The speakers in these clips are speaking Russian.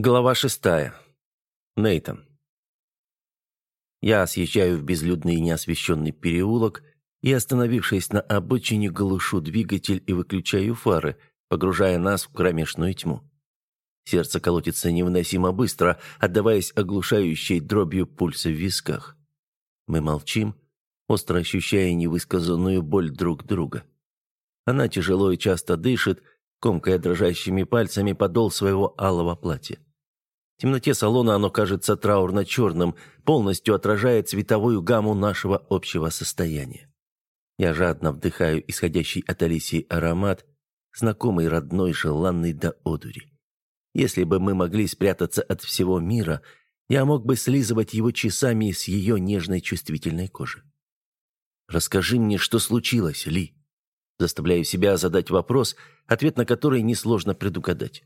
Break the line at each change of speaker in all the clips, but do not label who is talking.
Глава шестая. Нейтан. Я съезжаю в безлюдный неосвещенный переулок и, остановившись на обочине, глушу двигатель и выключаю фары, погружая нас в кромешную тьму. Сердце колотится невыносимо быстро, отдаваясь оглушающей дробью пульса в висках. Мы молчим, остро ощущая невысказанную боль друг друга. Она тяжело и часто дышит, комкая дрожащими пальцами подол своего алого платья. В темноте салона оно кажется траурно-черным, полностью отражает цветовую гамму нашего общего состояния. Я жадно вдыхаю исходящий от Алисии аромат, знакомый, родной, желанный до одури. Если бы мы могли спрятаться от всего мира, я мог бы слизывать его часами с ее нежной чувствительной кожи. «Расскажи мне, что случилось, Ли?» Заставляю себя задать вопрос, ответ на который несложно предугадать.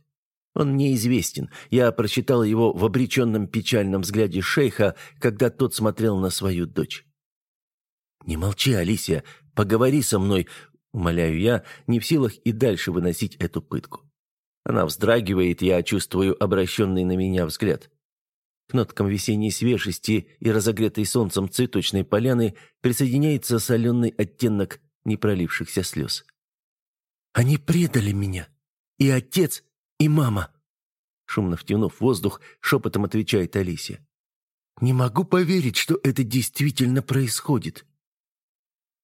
Он мне известен. Я прочитал его в обреченном печальном взгляде шейха, когда тот смотрел на свою дочь. «Не молчи, Алисия, поговори со мной», — умоляю я, не в силах и дальше выносить эту пытку. Она вздрагивает, я чувствую обращенный на меня взгляд. К ноткам весенней свежести и разогретой солнцем цветочной поляны присоединяется соленый оттенок непролившихся слез. «Они предали меня. И отец, и мама!» Шумно втянув воздух, шепотом отвечает Алисия. «Не могу поверить, что это действительно происходит».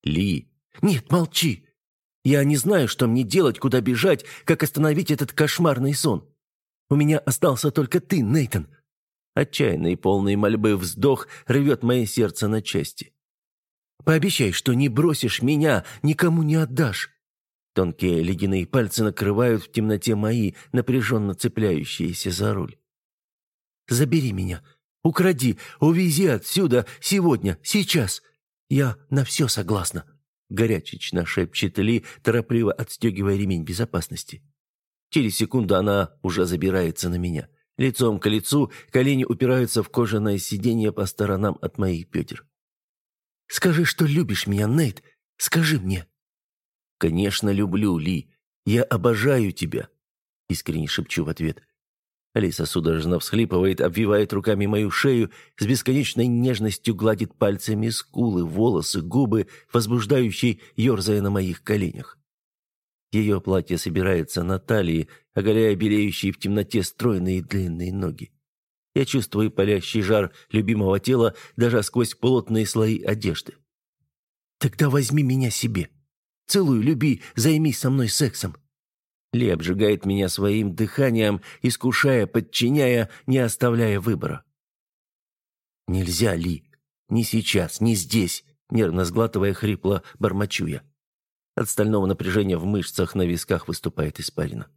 «Ли!» «Нет, молчи! Я не знаю, что мне делать, куда бежать, как остановить этот кошмарный сон. У меня остался только ты, Нейтон. Отчаянный, полный мольбы вздох рвет мое сердце на части. Пообещай, что не бросишь меня, никому не отдашь. Тонкие ледяные пальцы накрывают в темноте мои, напряженно цепляющиеся за руль. «Забери меня, укради, увези отсюда, сегодня, сейчас. Я на все согласна», — горячечно шепчет Ли, торопливо отстегивая ремень безопасности. Через секунду она уже забирается на меня. Лицом к лицу, колени упираются в кожаное сиденье по сторонам от моих бедер. «Скажи, что любишь меня, Нейт. Скажи мне». «Конечно, люблю, Ли. Я обожаю тебя», — искренне шепчу в ответ. Алиса судорожно всхлипывает, обвивает руками мою шею, с бесконечной нежностью гладит пальцами скулы, волосы, губы, возбуждающие, ерзая на моих коленях. Ее платье собирается на талии, оголяя белеющие в темноте стройные длинные ноги. Я чувствую палящий жар любимого тела даже сквозь плотные слои одежды. «Тогда возьми меня себе», Целуй, люби, займись со мной сексом». Ли обжигает меня своим дыханием, искушая, подчиняя, не оставляя выбора. «Нельзя, Ли. Ни сейчас, ни здесь», — нервно сглатывая хрипло, бормочу я. От стального напряжения в мышцах на висках выступает испарина.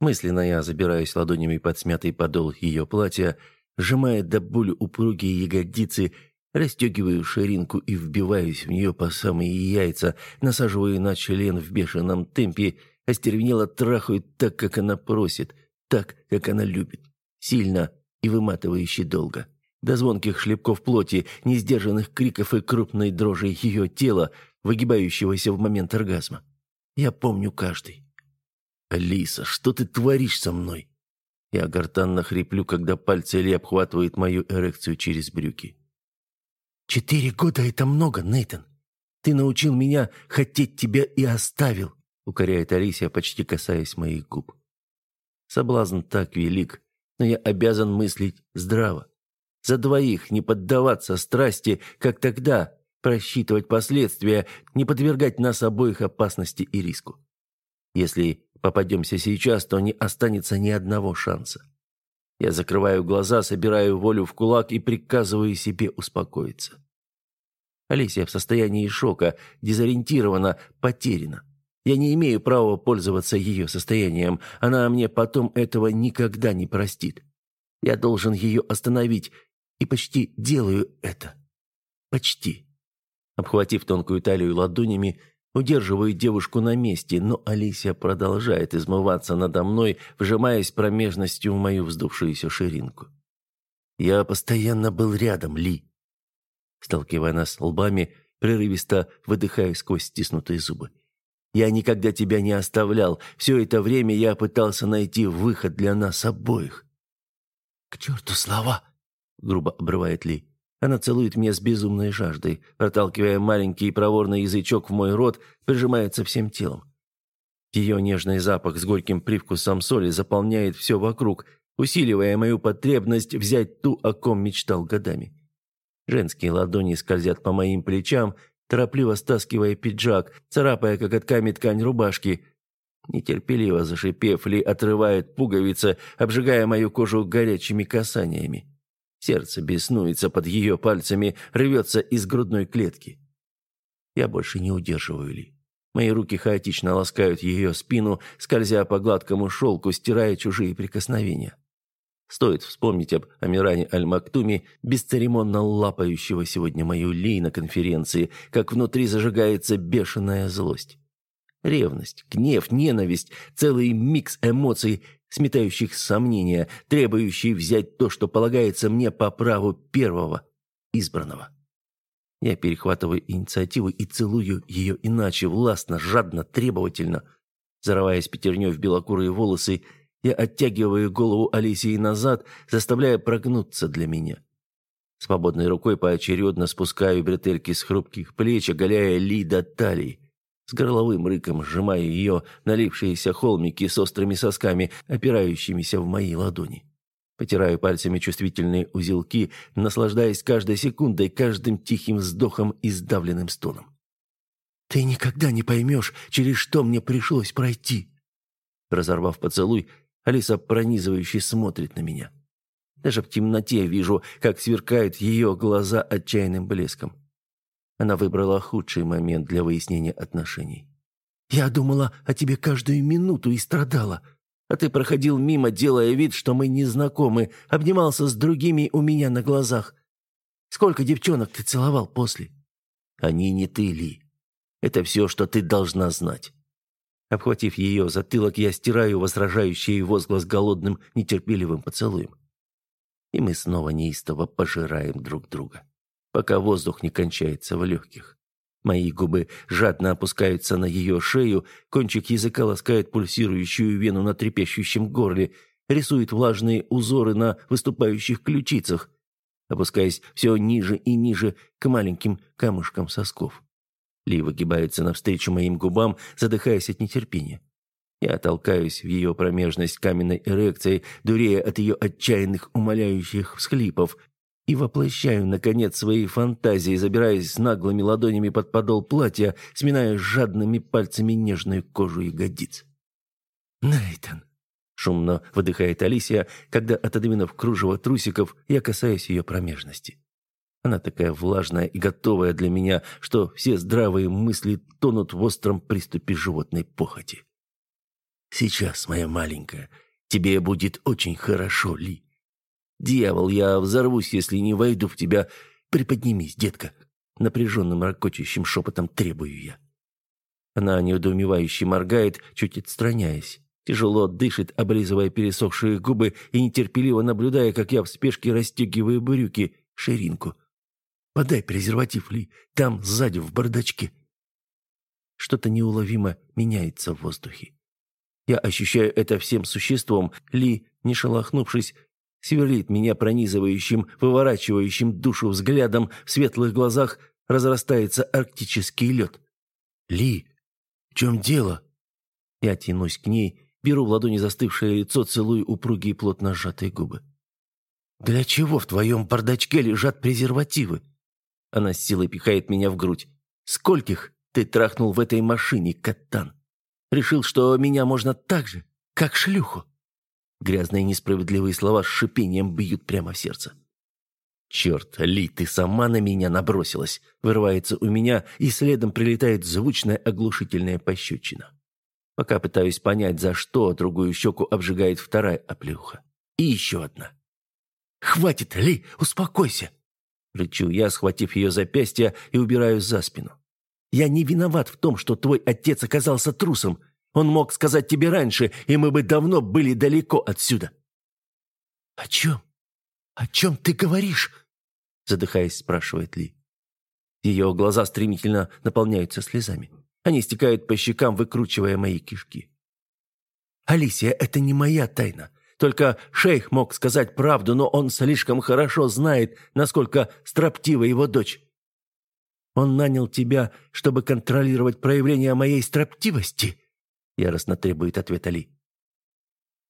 Мысленно я забираюсь ладонями под смятый подол ее платья, сжимая до боли упругие ягодицы, Растегиваю ширинку и вбиваюсь в нее по самые яйца, насаживаю на член в бешеном темпе, остервенело трахаю так, как она просит, так, как она любит. Сильно и выматывающе долго. До звонких шлепков плоти, несдержанных криков и крупной дрожи ее тела, выгибающегося в момент оргазма. Я помню каждый. «Алиса, что ты творишь со мной?» Я гортанно хриплю, когда пальцы Ли обхватывают мою эрекцию через брюки. «Четыре года — это много, Нейтан. Ты научил меня хотеть тебя и оставил», — укоряет Алисия, почти касаясь моих губ. Соблазн так велик, но я обязан мыслить здраво. За двоих не поддаваться страсти, как тогда, просчитывать последствия, не подвергать нас обоих опасности и риску. Если попадемся сейчас, то не останется ни одного шанса. Я закрываю глаза, собираю волю в кулак и приказываю себе успокоиться. Олеся в состоянии шока, дезориентирована, потеряна. Я не имею права пользоваться ее состоянием. Она мне потом этого никогда не простит. Я должен ее остановить. И почти делаю это. Почти. Обхватив тонкую талию ладонями, удерживаю девушку на месте, но Алисия продолжает измываться надо мной, вжимаясь промежностью в мою вздувшуюся ширинку. Я постоянно был рядом, Ли. Сталкивая нас лбами, прерывисто выдыхая сквозь стиснутые зубы. «Я никогда тебя не оставлял. Все это время я пытался найти выход для нас обоих». «К черту слова!» — грубо обрывает Ли. Она целует меня с безумной жаждой, проталкивая маленький проворный язычок в мой рот, прижимается всем телом. Ее нежный запах с горьким привкусом соли заполняет все вокруг, усиливая мою потребность взять ту, о ком мечтал годами. Женские ладони скользят по моим плечам, торопливо стаскивая пиджак, царапая коготками ткань рубашки. Нетерпеливо зашипев, Ли отрывает пуговицы, обжигая мою кожу горячими касаниями. Сердце беснуется под ее пальцами, рвется из грудной клетки. Я больше не удерживаю Ли. Мои руки хаотично ласкают ее спину, скользя по гладкому шелку, стирая чужие прикосновения. Стоит вспомнить об Амиране Аль-Мактуме, бесцеремонно лапающего сегодня мою Ли на конференции, как внутри зажигается бешеная злость. Ревность, гнев, ненависть, целый микс эмоций, сметающих сомнения, требующий взять то, что полагается мне по праву первого, избранного. Я перехватываю инициативу и целую ее иначе, властно, жадно, требовательно. Зарываясь пятерней в белокурые волосы, я оттягиваю голову Алисии назад, заставляя прогнуться для меня. Свободной рукой поочередно спускаю бретельки с хрупких плеч, оголяя Ли до талии. С горловым рыком сжимаю ее налившиеся холмики с острыми сосками, опирающимися в мои ладони. Потираю пальцами чувствительные узелки, наслаждаясь каждой секундой, каждым тихим вздохом и сдавленным стоном. «Ты никогда не поймешь, через что мне пришлось пройти!» Разорвав поцелуй, Алиса пронизывающе смотрит на меня. Даже в темноте вижу, как сверкают ее глаза отчаянным блеском. Она выбрала худший момент для выяснения отношений. «Я думала о тебе каждую минуту и страдала. А ты проходил мимо, делая вид, что мы не знакомы, обнимался с другими у меня на глазах. Сколько девчонок ты целовал после?» «Они не ты, Ли. Это все, что ты должна знать». Обхватив ее затылок, я стираю возражающий возглас голодным, нетерпеливым поцелуем. И мы снова неистово пожираем друг друга пока воздух не кончается в легких. Мои губы жадно опускаются на ее шею, кончик языка ласкает пульсирующую вену на трепещущем горле, рисует влажные узоры на выступающих ключицах, опускаясь все ниже и ниже к маленьким камушкам сосков. Ли выгибается навстречу моим губам, задыхаясь от нетерпения. Я толкаюсь в ее промежность каменной эрекцией, дурея от ее отчаянных умоляющих всхлипов, и воплощаю, наконец, свои фантазии, забираясь наглыми ладонями под подол платья, сминая жадными пальцами нежную кожу ягодиц. «Нейтан!» — шумно выдыхает Алисия, когда, отодвинув кружево трусиков, я касаюсь ее промежности. Она такая влажная и готовая для меня, что все здравые мысли тонут в остром приступе животной похоти. «Сейчас, моя маленькая, тебе будет очень хорошо, Ли. «Дьявол, я взорвусь, если не войду в тебя. Приподнимись, детка!» Напряженным ракочущим шепотом требую я. Она неудоумевающе моргает, чуть отстраняясь. Тяжело дышит, облизывая пересохшие губы и нетерпеливо наблюдая, как я в спешке расстегиваю брюки, ширинку. «Подай презерватив, Ли, там, сзади, в бардачке». Что-то неуловимо меняется в воздухе. Я ощущаю это всем существом. Ли, не шелохнувшись, сверлит меня пронизывающим, выворачивающим душу взглядом, в светлых глазах разрастается арктический лед. «Ли, в чем дело?» Я тянусь к ней, беру в ладони застывшее лицо, целую упругие плотно сжатые губы. «Для чего в твоем бардачке лежат презервативы?» Она с силой пихает меня в грудь. «Скольких ты трахнул в этой машине, Каттан? Решил, что меня можно так же, как шлюху?» Грязные несправедливые слова с шипением бьют прямо в сердце. «Черт, Ли, ты сама на меня набросилась!» Вырывается у меня, и следом прилетает звучная оглушительная пощечина. Пока пытаюсь понять, за что, другую щеку обжигает вторая оплеуха. И еще одна. «Хватит, Ли, успокойся!» Рычу я, схватив ее запястье и убираю за спину. «Я не виноват в том, что твой отец оказался трусом. Он мог сказать тебе раньше, и мы бы давно были далеко отсюда». «О чем? О чем ты говоришь?» Задыхаясь, спрашивает Ли. Ее глаза стремительно наполняются слезами. Они стекают по щекам, выкручивая мои кишки. «Алисия, это не моя тайна. Только шейх мог сказать правду, но он слишком хорошо знает, насколько строптива его дочь. Он нанял тебя, чтобы контролировать проявление моей строптивости?» Яростно требует ответ Али.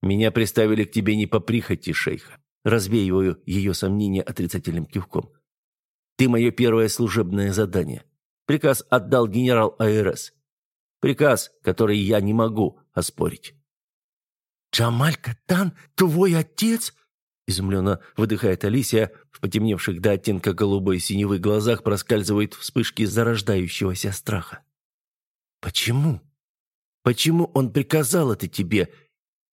«Меня приставили к тебе не по прихоти, шейха. Развеиваю ее сомнения отрицательным кивком. Ты мое первое служебное задание. Приказ отдал генерал АРС. Приказ, который я не могу оспорить».
«Джамаль Катан, твой отец?» Изумленно выдыхает Алисия, в потемневших до оттенка голубой синевы глазах проскальзывают вспышки зарождающегося страха. «Почему? Почему он приказал это тебе?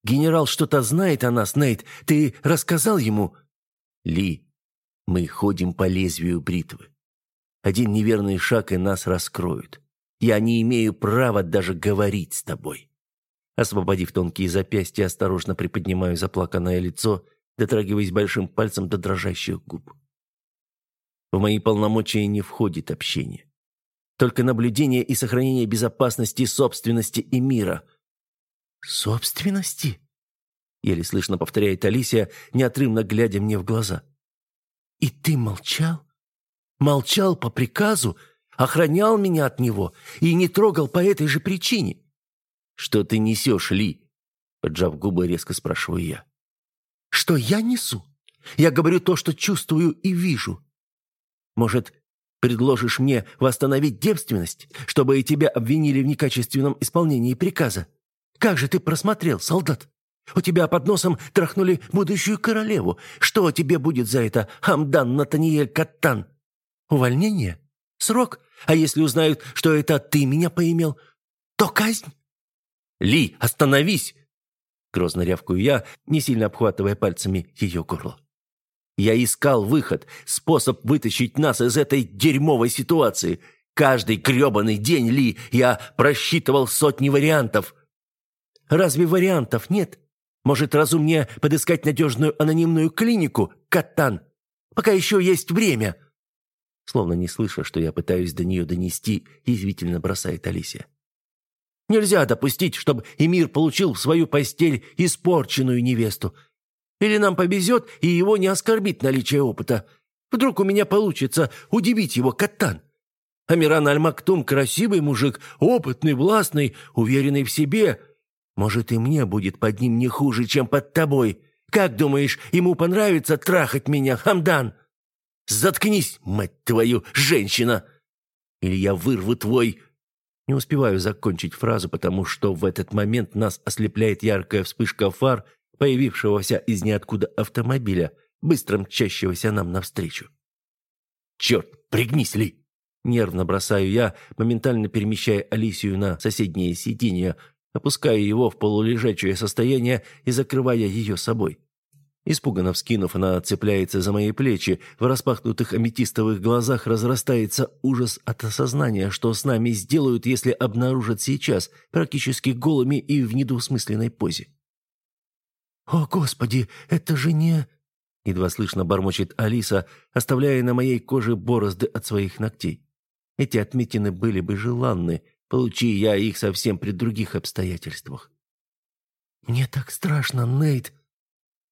Генерал что-то знает о нас, Нейт. Ты рассказал ему?»
«Ли, мы ходим по лезвию бритвы. Один неверный шаг, и нас раскроют. Я не имею права даже говорить с тобой». Освободив тонкие запястья, осторожно приподнимаю заплаканное лицо, дотрагиваясь большим пальцем до дрожащих губ. В мои полномочия не входит общение. Только наблюдение и сохранение безопасности, собственности и мира.
«Собственности?»
Еле слышно повторяет Алисия, неотрывно глядя мне в глаза.
«И ты молчал? Молчал по приказу, охранял меня от него и не трогал по этой же причине?»
«Что ты несешь, Ли?» Поджав губы, резко спрашиваю я.
«Что я несу? Я говорю то, что чувствую и вижу. Может, предложишь мне восстановить девственность, чтобы и тебя обвинили в некачественном исполнении приказа? Как же ты просмотрел, солдат? У тебя под носом трахнули будущую королеву. Что тебе будет за это, Хамдан Натаниэль Каттан? Увольнение? Срок? А если узнают, что это ты меня поимел, то казнь?»
«Ли, остановись!» Грозно рявкую я, не сильно обхватывая пальцами ее горло. Я искал выход, способ вытащить нас из этой дерьмовой ситуации. Каждый гребаный день, Ли, я просчитывал сотни вариантов.
Разве вариантов нет? Может, разумнее подыскать надежную анонимную клинику, Катан? Пока еще есть время.
Словно не слыша, что я пытаюсь до нее донести, язвительно бросает Алисия.
Нельзя допустить, чтобы Эмир получил в свою постель испорченную невесту. Или нам повезет, и его не оскорбит наличие опыта. Вдруг у меня получится удивить его Каттан. Амиран Аль-Мактум красивый мужик, опытный, властный, уверенный в себе. Может, и мне будет под ним не хуже, чем под тобой. Как думаешь, ему понравится трахать меня, Хамдан? Заткнись, мать твою, женщина! Или я вырву твой
не успеваю закончить фразу, потому что в этот момент нас ослепляет яркая вспышка фар, появившегося из ниоткуда автомобиля, быстро мчащегося нам навстречу. «Черт, пригнись, Ли!» Нервно бросаю я, моментально перемещая Алисию на соседнее сиденье, опуская его в полулежачее состояние и закрывая ее собой. Испуганно вскинув, она цепляется за мои плечи. В распахнутых аметистовых глазах разрастается ужас от осознания, что с нами сделают, если обнаружат сейчас, практически голыми и в недвусмысленной позе.
«О, Господи, это же не...»
Едва слышно бормочет Алиса, оставляя на моей коже борозды от своих ногтей. Эти отметины были бы желанны, получи я их совсем при других обстоятельствах.
«Мне так страшно, Нейт!»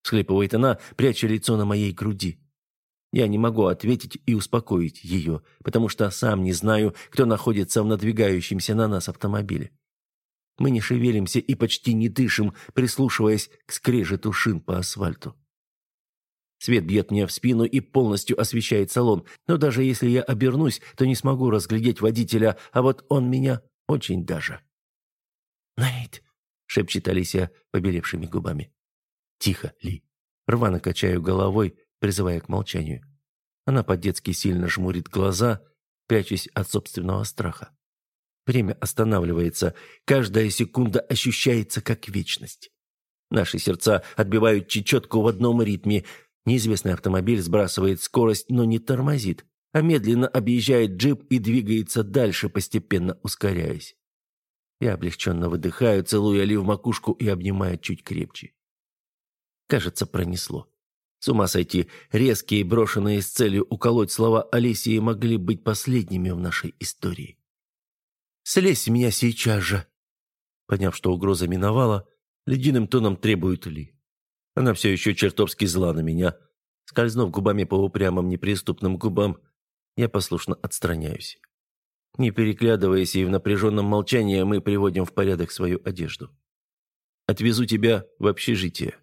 Всхлипывает она, пряча лицо на моей груди. Я не могу ответить и успокоить ее, потому что сам не знаю, кто находится в надвигающемся на нас автомобиле. Мы не шевелимся и почти не дышим, прислушиваясь к скрежету шин по асфальту. Свет бьет мне в спину и полностью освещает салон, но даже если я обернусь, то не смогу разглядеть водителя, а вот он меня очень даже.
«Нейт», —
шепчет Алисия побелевшими губами. «Тихо, Ли». Рвано качаю головой, призывая к молчанию. Она по-детски сильно жмурит глаза, прячась от собственного страха. Время останавливается, каждая секунда ощущается как вечность. Наши сердца отбивают чечетку в одном ритме. Неизвестный автомобиль сбрасывает скорость, но не тормозит, а медленно объезжает джип и двигается дальше, постепенно ускоряясь. Я облегченно выдыхаю, целуя Ли в макушку и обнимая чуть крепче. Кажется, пронесло. С ума сойти, резкие, брошенные с целью уколоть слова Алисии могли быть последними в нашей истории.
«Слезь меня сейчас же!»
Поняв, что угроза миновала, ледяным тоном требует Ли. Она все еще чертовски зла на меня. Скользнув губами по упрямым неприступным губам, я послушно отстраняюсь. Не переглядываясь и в напряженном молчании, мы приводим в порядок свою одежду. «Отвезу тебя в общежитие».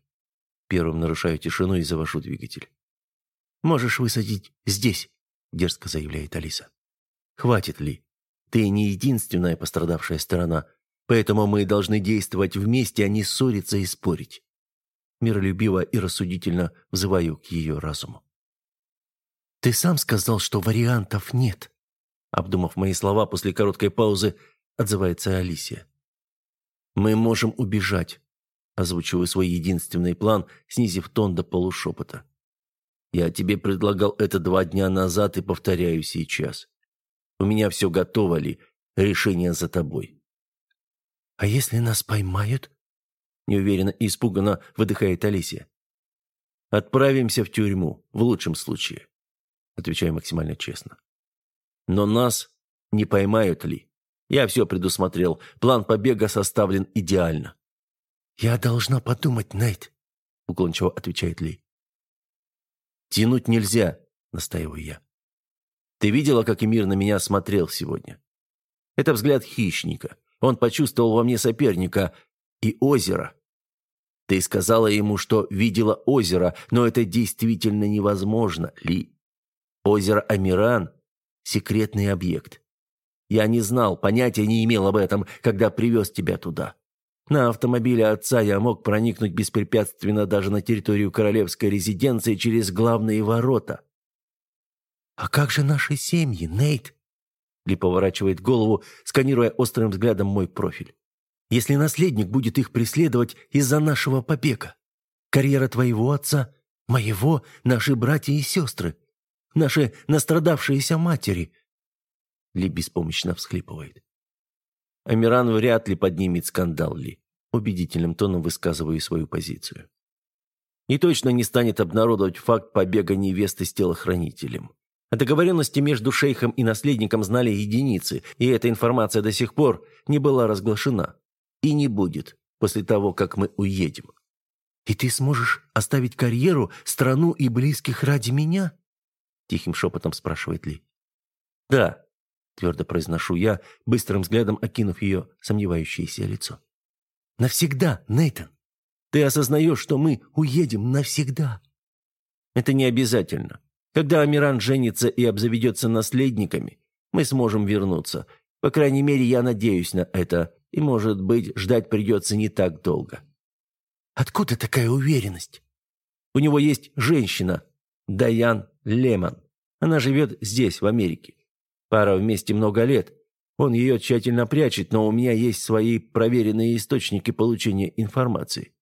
Первым нарушаю тишину и завожу двигатель.
«Можешь высадить здесь», — дерзко заявляет Алиса.
«Хватит ли? Ты не единственная пострадавшая сторона, поэтому мы должны действовать вместе, а не ссориться и спорить». Миролюбиво и рассудительно взываю к ее разуму.
«Ты сам сказал, что вариантов нет», обдумав мои слова после короткой паузы, отзывается Алисия.
«Мы можем убежать», – озвучиваю свой единственный план, снизив тон до полушепота. «Я тебе предлагал это два дня назад и повторяю сейчас. У меня все готово ли, решение за тобой».
«А если нас поймают?» – неуверенно и испуганно выдыхает Алисия.
«Отправимся в тюрьму, в лучшем случае», – отвечаю максимально честно. Но нас не поймают ли? Я все предусмотрел. План побега составлен идеально.
«Я должна подумать, Найт», — уклончиво отвечает Ли.
«Тянуть нельзя», — настаиваю я. «Ты видела, как Эмир на меня смотрел сегодня? Это взгляд хищника. Он почувствовал во мне соперника и озеро. Ты сказала ему, что видела озеро, но это действительно невозможно, Ли. Озеро Амиран секретный объект. Я не знал, понятия не имел об этом, когда привез тебя туда. На автомобиле отца я мог проникнуть беспрепятственно даже на территорию королевской резиденции через главные ворота.
«А как же наши семьи, Нейт?»
Ли поворачивает голову, сканируя острым взглядом мой профиль.
«Если наследник будет их преследовать из-за нашего побега? Карьера твоего отца, моего, наши братья и сестры наши настрадавшиеся матери!»
Ли беспомощно всхлипывает. Амиран вряд ли поднимет скандал Ли. Убедительным тоном высказываю свою позицию. И точно не станет обнародовать факт побега невесты с телохранителем. О договоренности между шейхом и наследником знали единицы, и эта информация до сих пор не была разглашена. И не будет после того, как мы уедем.
«И ты сможешь оставить карьеру, страну и близких ради меня?»
– тихим шепотом спрашивает Ли. «Да», – твердо произношу я, быстрым взглядом окинув ее сомневающееся лицо.
«Навсегда, Нейтан. Ты осознаешь, что мы уедем навсегда?»
«Это не обязательно. Когда Амиран женится и обзаведется наследниками, мы сможем вернуться. По крайней мере, я надеюсь на это, и, может быть, ждать придется не так долго».
«Откуда такая уверенность?»
«У него есть женщина, Даян Лемон. Она живет здесь, в Америке. Пара вместе много лет. Он ее тщательно прячет, но у меня есть свои проверенные источники получения информации.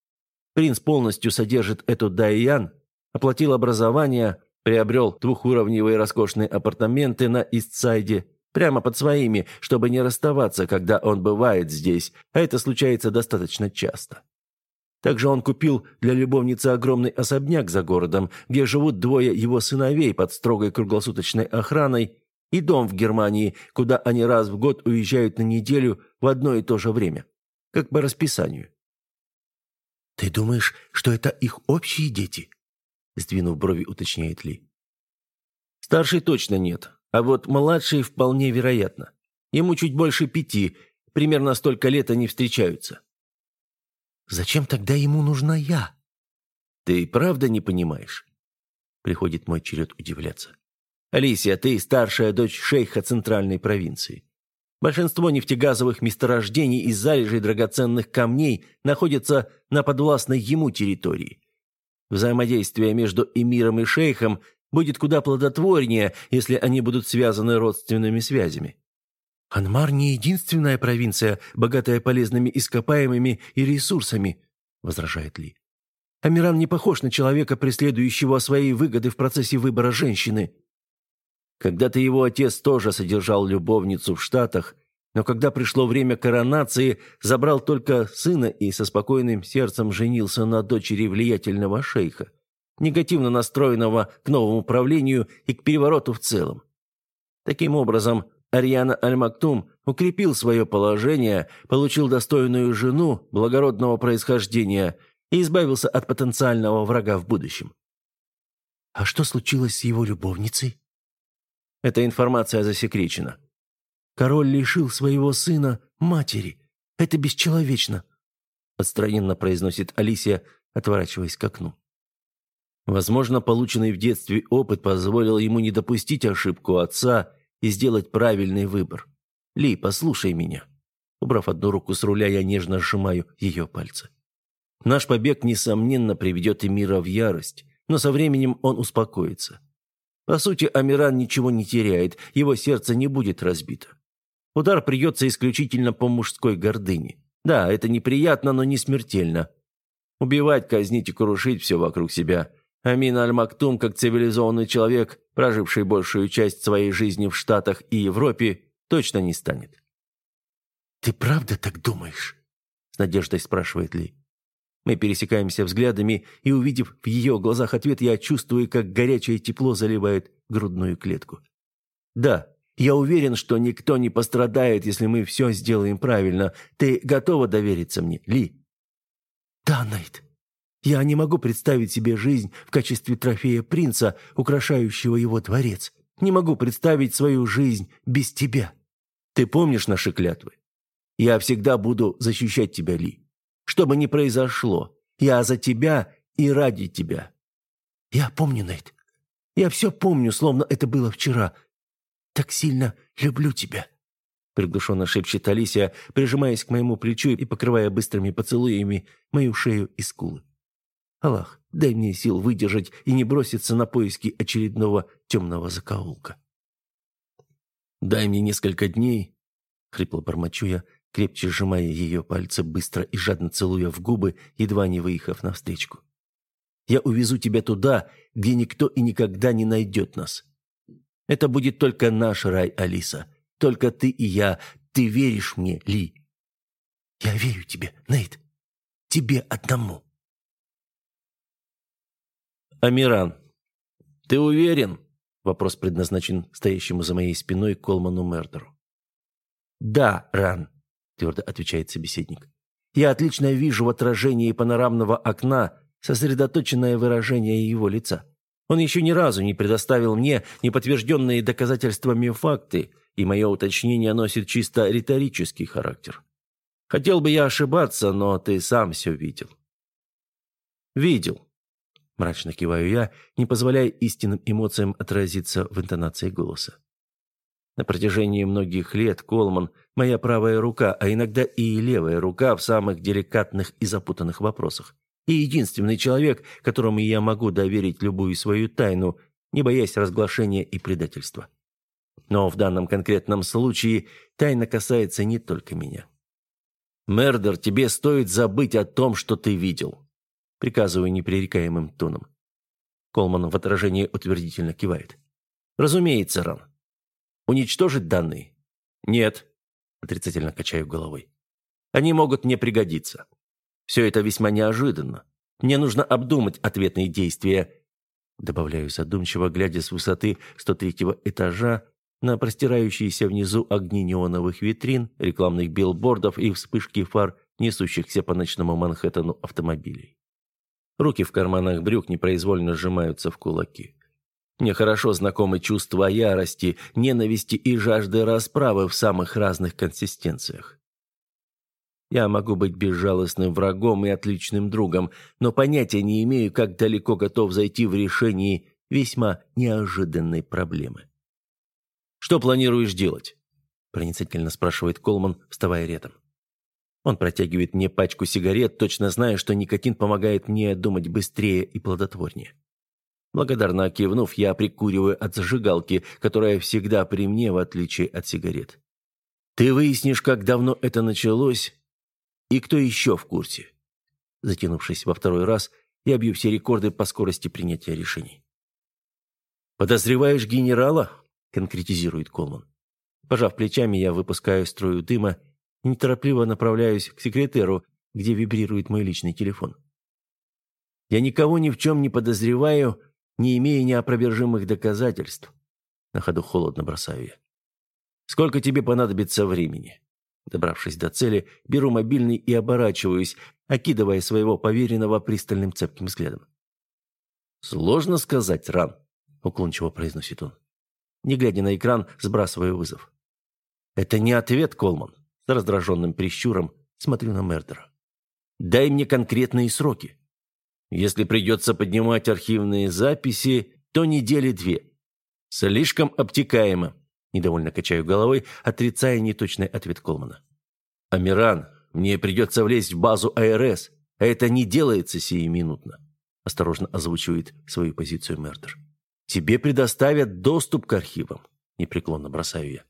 Принц полностью содержит эту Дайян, оплатил образование, приобрел двухуровневые роскошные апартаменты на Истсайде, прямо под своими, чтобы не расставаться, когда он бывает здесь, а это случается достаточно часто. Также он купил для любовницы огромный особняк за городом, где живут двое его сыновей под строгой круглосуточной охраной, и дом в Германии, куда они раз в год уезжают на неделю в одно и то же время, как по расписанию.
«Ты думаешь, что это их общие дети?»
Сдвинув брови, уточняет Ли. «Старший точно нет, а вот младший вполне вероятно. Ему чуть больше пяти, примерно столько лет они встречаются».
Зачем тогда ему нужна я?
Ты правда не понимаешь? Приходит мой черед удивляться. Алисия, ты старшая дочь шейха центральной провинции. Большинство нефтегазовых месторождений и залежей драгоценных камней находятся на подвластной ему территории. Взаимодействие между эмиром и шейхом будет куда плодотворнее, если они будут связаны родственными связями.
Анмар не единственная провинция, богатая полезными ископаемыми и ресурсами, возражает Ли. Амиран не похож на человека, преследующего свои выгоды в процессе выбора женщины.
Когда-то его отец тоже содержал любовницу в Штатах, но когда пришло время коронации, забрал только сына и со спокойным сердцем женился на дочери влиятельного шейха, негативно настроенного к новому правлению и к перевороту в целом. Таким образом, Ариана Аль-Мактум укрепил свое положение, получил достойную жену благородного происхождения и избавился от потенциального врага в будущем.
А что случилось с его любовницей?
Эта информация засекречена.
Король лишил своего сына матери. Это бесчеловечно.
Отстраненно произносит Алисия, отворачиваясь к окну. Возможно, полученный в детстве опыт позволил ему не допустить ошибку отца и сделать правильный выбор. Ли, послушай меня. Убрав одну руку с руля, я нежно сжимаю ее пальцы. Наш побег, несомненно, приведет Эмира в ярость, но со временем он успокоится. По сути, Амиран ничего не теряет, его сердце не будет разбито. Удар придется исключительно по мужской гордыне. Да, это неприятно, но не смертельно. Убивать, казнить и крушить все вокруг себя. Амин Аль-Мактум, как цивилизованный человек, проживший большую часть своей жизни в Штатах и Европе, точно не станет.
«Ты правда так думаешь?» – с надеждой спрашивает Ли.
Мы пересекаемся взглядами, и, увидев в ее глазах ответ, я чувствую, как горячее тепло заливает грудную клетку. «Да, я уверен, что никто не пострадает, если мы все сделаем правильно. Ты готова довериться мне, Ли?»
«Да, Найт. Я не могу представить себе жизнь в качестве трофея принца, украшающего его дворец. Не могу представить свою жизнь без тебя».
«Ты помнишь наши клятвы? Я всегда буду защищать тебя, Ли. Что бы ни произошло, я за тебя и ради тебя».
«Я помню, Найт. Я все помню, словно это было вчера. Так сильно люблю тебя».
Приглушенно шепчет Алисия, прижимаясь к моему плечу и покрывая быстрыми поцелуями мою шею и скулы. Аллах, дай мне сил выдержать и не броситься на поиски очередного темного закоулка. «Дай мне несколько дней», — хрипло бормочу я, крепче сжимая ее пальцы, быстро и жадно целуя в губы, едва не выехав навстречу. «Я увезу тебя туда, где никто и никогда не найдет нас. Это будет только наш рай, Алиса. Только ты и я. Ты веришь мне, Ли?»
«Я верю тебе, Нейт. Тебе одному».
«Амиран, ты уверен?» Вопрос предназначен стоящему за моей спиной Колману Мердеру. «Да, Ран», — твердо отвечает собеседник. «Я отлично вижу в отражении панорамного окна сосредоточенное выражение его лица. Он еще ни разу не предоставил мне неподтвержденные доказательствами факты, и мое уточнение носит чисто риторический характер. Хотел бы я ошибаться, но ты сам все видел». «Видел», Мрачно киваю я, не позволяя истинным эмоциям отразиться в интонации голоса. На протяжении многих лет Колман – моя правая рука, а иногда и левая рука в самых деликатных и запутанных вопросах. И единственный человек, которому я могу доверить любую свою тайну, не боясь разглашения и предательства. Но в данном конкретном случае тайна касается не только меня. Мердер, тебе стоит забыть о том, что ты видел. Приказываю непререкаемым тоном. Колман в отражении утвердительно кивает. «Разумеется, Ран. Уничтожить данные?» «Нет», — отрицательно качаю головой. «Они могут мне пригодиться. Все это весьма неожиданно. Мне нужно обдумать ответные действия», добавляю задумчиво, глядя с высоты 103-го этажа на простирающиеся внизу огни неоновых витрин, рекламных билбордов и вспышки фар, несущихся по ночному Манхэттену автомобилей. Руки в карманах брюк непроизвольно сжимаются в кулаки. Мне хорошо знакомы чувства ярости, ненависти и жажды расправы в самых разных консистенциях. Я могу быть безжалостным врагом и отличным другом, но понятия не имею, как далеко готов зайти в решении весьма неожиданной проблемы. «Что планируешь делать?» – проницательно спрашивает Колман, вставая рядом. Он протягивает мне пачку сигарет, точно зная, что никотин помогает мне думать быстрее и плодотворнее. Благодарно кивнув, я прикуриваю от зажигалки, которая всегда при мне, в отличие от сигарет. «Ты выяснишь, как давно это началось и кто еще в курсе?» Затянувшись во второй раз, я бью все рекорды по скорости принятия решений. «Подозреваешь генерала?» – конкретизирует Колман. Пожав плечами, я выпускаю струю дыма неторопливо направляюсь к секретеру, где вибрирует мой личный телефон. Я никого ни в чем не подозреваю, не имея неопровержимых доказательств. На ходу холодно бросаю я. Сколько тебе понадобится времени? Добравшись до цели, беру мобильный и оборачиваюсь. окидывая своего поверенного пристальным цепким взглядом. «Сложно сказать, Ран», — уклончиво произносит он. Не глядя на экран, сбрасываю вызов. «Это не ответ, Колман», — с раздраженным прищуром смотрю на Мердера. «Дай мне конкретные сроки. Если придется поднимать архивные записи, то недели две. Слишком обтекаемо», — недовольно качаю головой, отрицая неточный ответ Колмана. «Амиран, мне придется влезть в базу АРС, а это не делается сиюминутно», — осторожно озвучивает свою позицию Мердер. «Тебе предоставят доступ к архивам», — непреклонно бросаю я.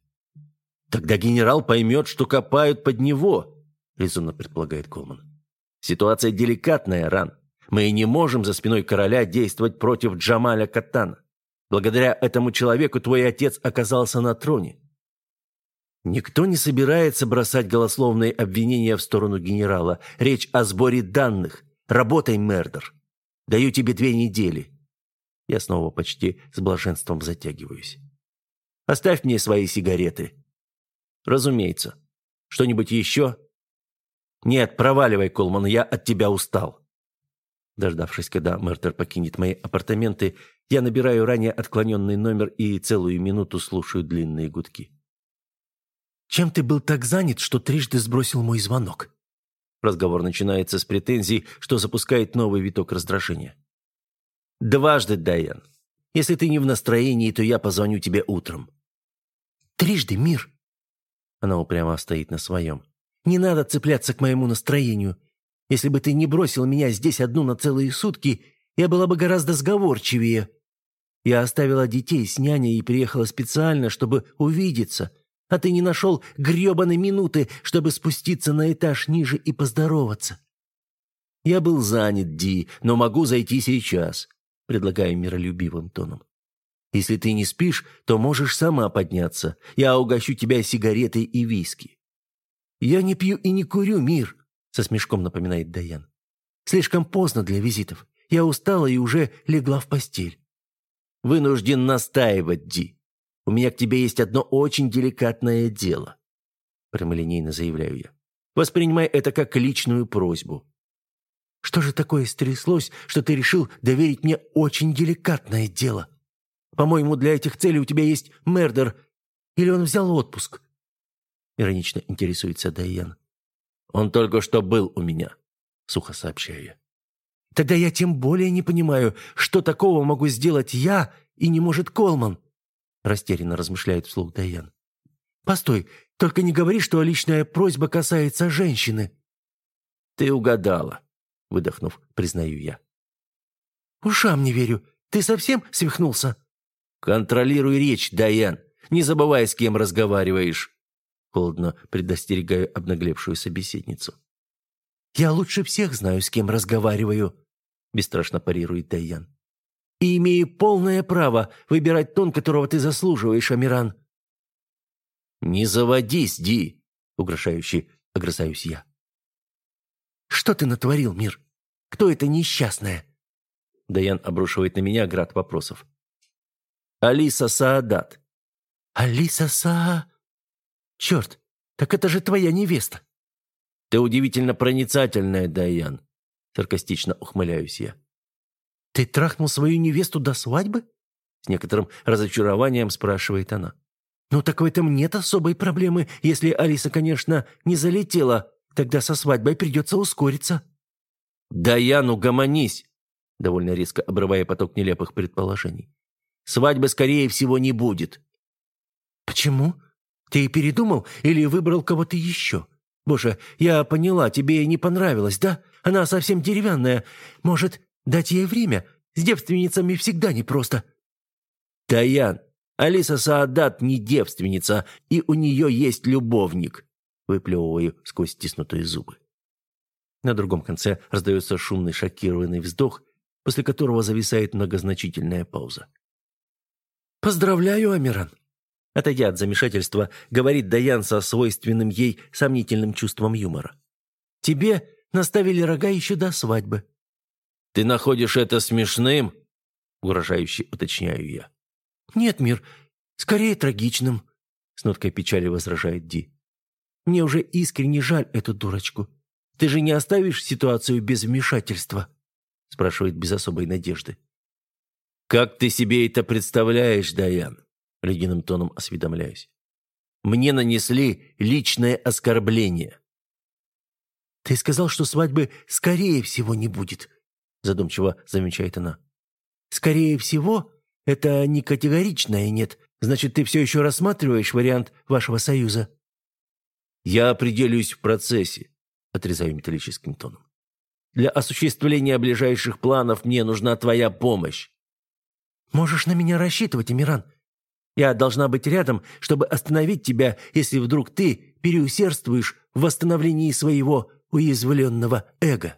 «Тогда генерал поймет, что копают под него», — резонно предполагает Колман. «Ситуация деликатная, Ран. Мы не можем за спиной короля действовать против Джамаля Катана. Благодаря этому человеку твой отец оказался на троне. Никто не собирается бросать голословные обвинения в сторону генерала. Речь о сборе данных. Работай, Мердер. Даю тебе две недели. Я снова почти с блаженством затягиваюсь. Оставь мне свои сигареты. Разумеется. Что-нибудь еще? Нет, проваливай, Колман, я от тебя устал. Дождавшись, когда Мертер покинет мои апартаменты, я набираю ранее отклоненный номер и целую минуту слушаю длинные гудки.
Чем ты был так занят, что трижды сбросил мой звонок?»
Разговор начинается с претензий, что запускает новый виток раздражения. «Дважды, Дайан. Если ты не в настроении, то я позвоню тебе утром».
«Трижды, мир!»
Она упрямо стоит на своем.
«Не надо цепляться к моему настроению. Если бы ты не бросил меня здесь одну на целые сутки, я была бы гораздо сговорчивее. Я оставила детей с няней и приехала специально, чтобы увидеться» а ты не нашел гребаной минуты, чтобы спуститься на этаж ниже и поздороваться».
«Я был занят, Ди, но могу зайти сейчас», — предлагаю миролюбивым тоном. «Если ты не спишь, то можешь сама подняться. Я угощу тебя сигаретой и виски».
«Я не пью и не курю, мир», — со смешком напоминает Даян. «Слишком поздно для визитов. Я устала и уже легла в постель».
«Вынужден настаивать, Ди. У меня к тебе есть одно очень деликатное дело», – прямолинейно заявляю я. «Воспринимай это как личную просьбу».
«Что же такое стряслось, что ты решил доверить мне очень деликатное дело? По-моему, для этих целей у тебя есть мердер, или он взял отпуск?»
Иронично интересуется Дайян. «Он только что был у меня», – сухо сообщаю я.
«Тогда я тем более не понимаю, что такого могу сделать я и не может Колман». Растерянно размышляет вслух Даян. «Постой, только не говори, что личная просьба касается женщины».
«Ты угадала», — выдохнув, признаю я.
«Ушам не верю. Ты совсем свихнулся?»
«Контролируй речь, Даян. Не забывай, с кем разговариваешь». Холодно предостерегаю обнаглевшую собеседницу.
«Я лучше всех знаю, с кем разговариваю», — бесстрашно парирует Даян и имею полное право выбирать тон, которого ты заслуживаешь, Амиран».
«Не заводись, Ди!» — угрожающе огрызаюсь я.
«Что ты натворил, мир? Кто это несчастная?»
Даян обрушивает на меня град вопросов. «Алиса Саадат».
«Алиса Саа... Черт, так это же твоя невеста!»
«Ты удивительно проницательная, Даян», — саркастично ухмыляюсь я.
«Ты трахнул свою невесту до свадьбы?»
С некоторым разочарованием спрашивает она.
«Ну так в этом нет особой проблемы, если Алиса, конечно, не залетела. Тогда со свадьбой придется ускориться».
«Да я, ну гомонись!» довольно резко обрывая поток нелепых предположений. «Свадьбы, скорее всего, не будет».
«Почему? Ты передумал или выбрал кого-то еще? Боже, я поняла, тебе не понравилось, да? Она совсем деревянная. Может, Дать ей время. С девственницами всегда непросто».
«Таян, Алиса Саадат не девственница, и у нее есть любовник», выплевываю сквозь стиснутые зубы. На другом конце раздается шумный шокированный вздох, после которого зависает многозначительная пауза.
«Поздравляю, Амиран!»
Отойдя от замешательства, говорит Даян со свойственным ей сомнительным чувством юмора.
«Тебе наставили рога еще до свадьбы.
«Ты находишь это смешным?» — угрожающе уточняю я.
«Нет, Мир, скорее трагичным», — с ноткой печали возражает Ди. «Мне уже искренне жаль эту дурочку. Ты же не оставишь ситуацию без вмешательства?» спрашивает без особой надежды.
«Как ты себе это представляешь, Даян?» Ледяным тоном осведомляюсь. «Мне нанесли личное оскорбление».
«Ты сказал, что свадьбы скорее всего не будет», задумчиво замечает она. «Скорее всего? Это не категоричное «нет». Значит, ты все еще рассматриваешь вариант вашего союза?»
«Я определюсь в процессе», — отрезаю металлическим тоном. «Для осуществления ближайших планов мне нужна твоя помощь».
«Можешь на меня рассчитывать, Эмиран. Я должна быть рядом, чтобы остановить тебя, если вдруг ты переусердствуешь в восстановлении своего уязвленного эго».